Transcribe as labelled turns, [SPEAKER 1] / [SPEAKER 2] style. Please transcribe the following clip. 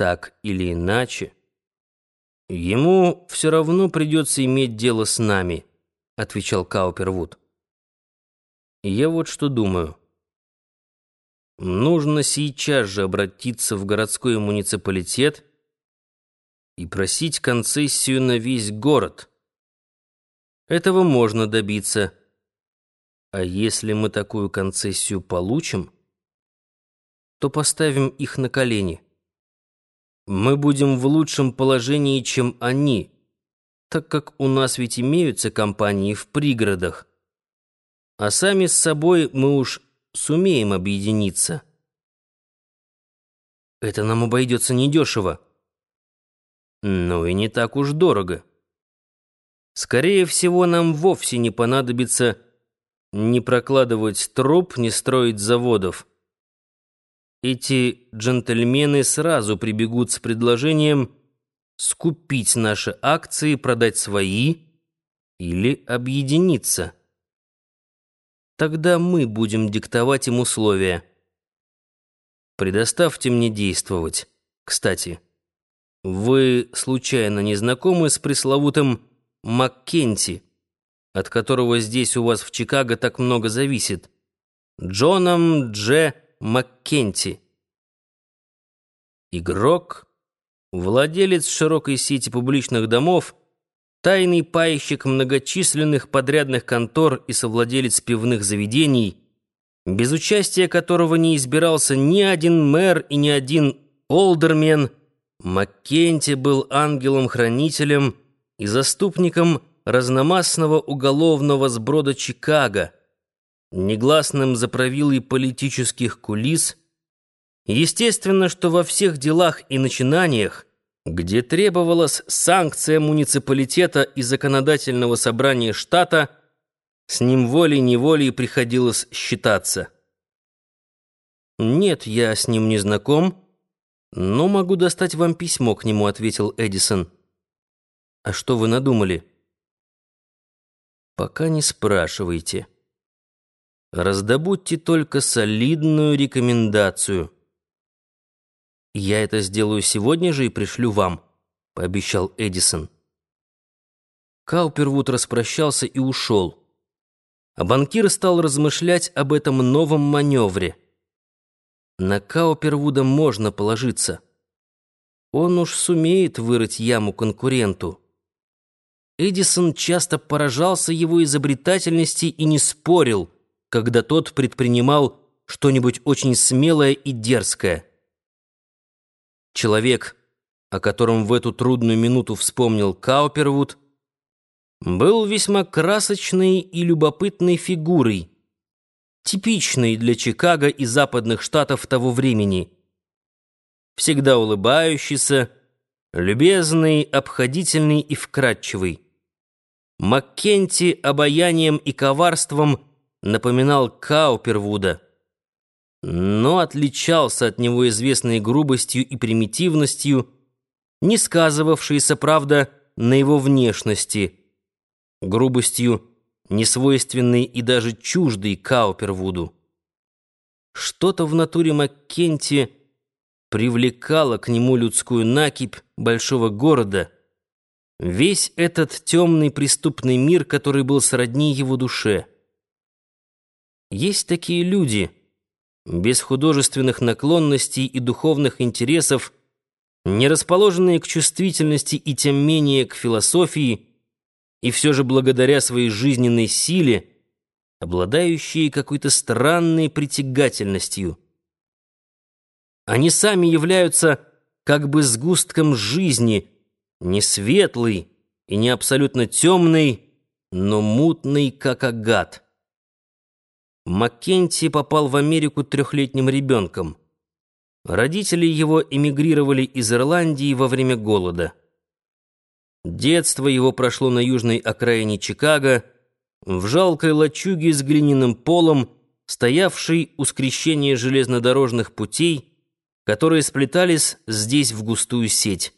[SPEAKER 1] так или иначе, ему все равно придется иметь дело с нами, отвечал Каупервуд. Я вот что думаю. Нужно сейчас же обратиться в городской муниципалитет и просить концессию на весь город. Этого можно добиться. А если мы такую концессию получим, то поставим их на колени. Мы будем в лучшем положении, чем они, так как у нас ведь имеются компании в пригородах. А сами с собой мы уж сумеем объединиться. Это нам обойдется недешево. Но и не так уж дорого. Скорее всего, нам вовсе не понадобится ни прокладывать труб, ни строить заводов. Эти джентльмены сразу прибегут с предложением скупить наши акции, продать свои или объединиться. Тогда мы будем диктовать им условия. Предоставьте мне действовать. Кстати, вы случайно не знакомы с пресловутым Маккенти, от которого здесь у вас в Чикаго так много зависит? Джоном Дж. Маккенти. Игрок, владелец широкой сети публичных домов — тайный пайщик многочисленных подрядных контор и совладелец пивных заведений, без участия которого не избирался ни один мэр и ни один олдермен, Маккенти был ангелом-хранителем и заступником разномастного уголовного сброда Чикаго, негласным заправилой политических кулис. Естественно, что во всех делах и начинаниях где требовалась санкция муниципалитета и законодательного собрания штата, с ним волей-неволей приходилось считаться. «Нет, я с ним не знаком, но могу достать вам письмо к нему», — ответил Эдисон. «А что вы надумали?» «Пока не спрашивайте. Раздобудьте только солидную рекомендацию». «Я это сделаю сегодня же и пришлю вам», — пообещал Эдисон. Каупервуд распрощался и ушел. А банкир стал размышлять об этом новом маневре. На Каупервуда можно положиться. Он уж сумеет вырыть яму конкуренту. Эдисон часто поражался его изобретательности и не спорил, когда тот предпринимал что-нибудь очень смелое и дерзкое. Человек, о котором в эту трудную минуту вспомнил Каупервуд, был весьма красочной и любопытной фигурой, типичной для Чикаго и западных штатов того времени. Всегда улыбающийся, любезный, обходительный и вкрадчивый. Маккенти обаянием и коварством напоминал Каупервуда — но отличался от него известной грубостью и примитивностью, не сказывавшейся, правда, на его внешности, грубостью, несвойственной и даже чуждой Каупервуду. Что-то в натуре Маккенти привлекало к нему людскую накипь большого города, весь этот темный преступный мир, который был сродни его душе. Есть такие люди — без художественных наклонностей и духовных интересов, не расположенные к чувствительности и тем менее к философии, и все же благодаря своей жизненной силе, обладающие какой-то странной притягательностью. Они сами являются как бы сгустком жизни, не светлый и не абсолютно темный, но мутный, как агат. Маккенти попал в Америку трехлетним ребенком. Родители его эмигрировали из Ирландии во время голода. Детство его прошло на южной окраине Чикаго, в жалкой лачуге с глиняным полом, стоявшей у скрещения железнодорожных путей, которые сплетались здесь в густую сеть.